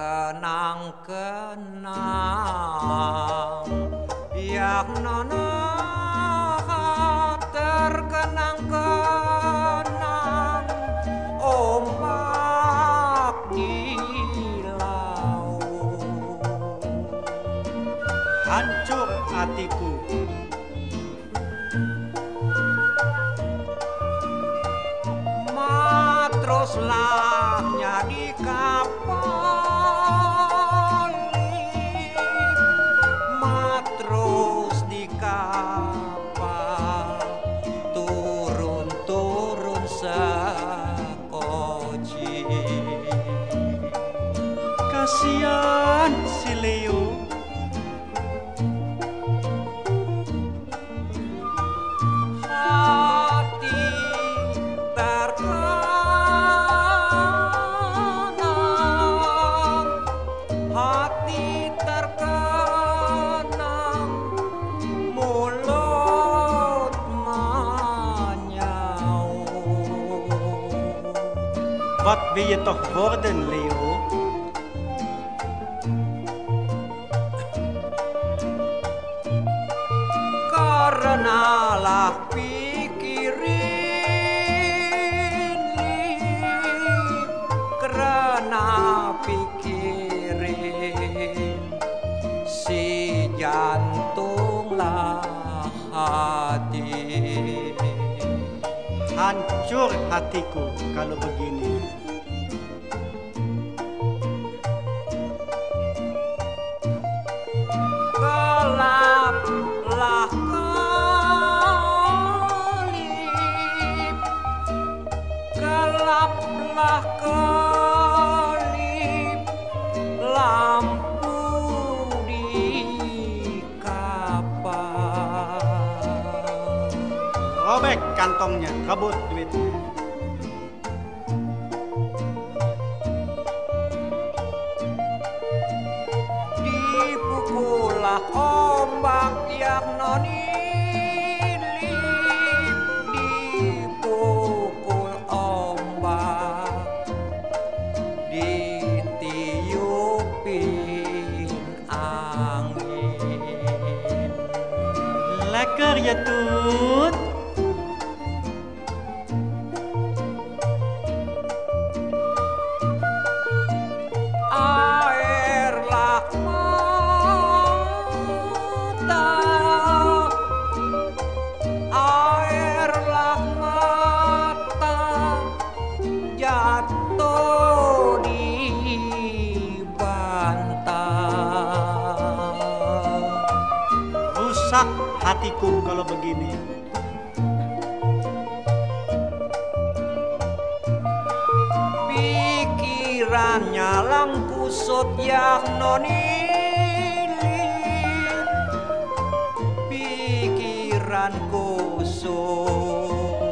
kenang yang nona terkenang kenang ombak di laut. Hancur hatiku. Matroslah di kapal kasihan si Leo. Hati terkenang hati terkenang mulut menyaut wat wil je toch worden Leo karenalah pikirin karena pikirin si jantunglah hati. Hancur hatiku kalau begini gelaplah kelip lampu di kapal. Robek kantongnya kabut duitnya dipukullah ombak yang nonili ya tu rusak hatiku kalau begini. Pikirannya lang kusut yang nonili pikiran kusut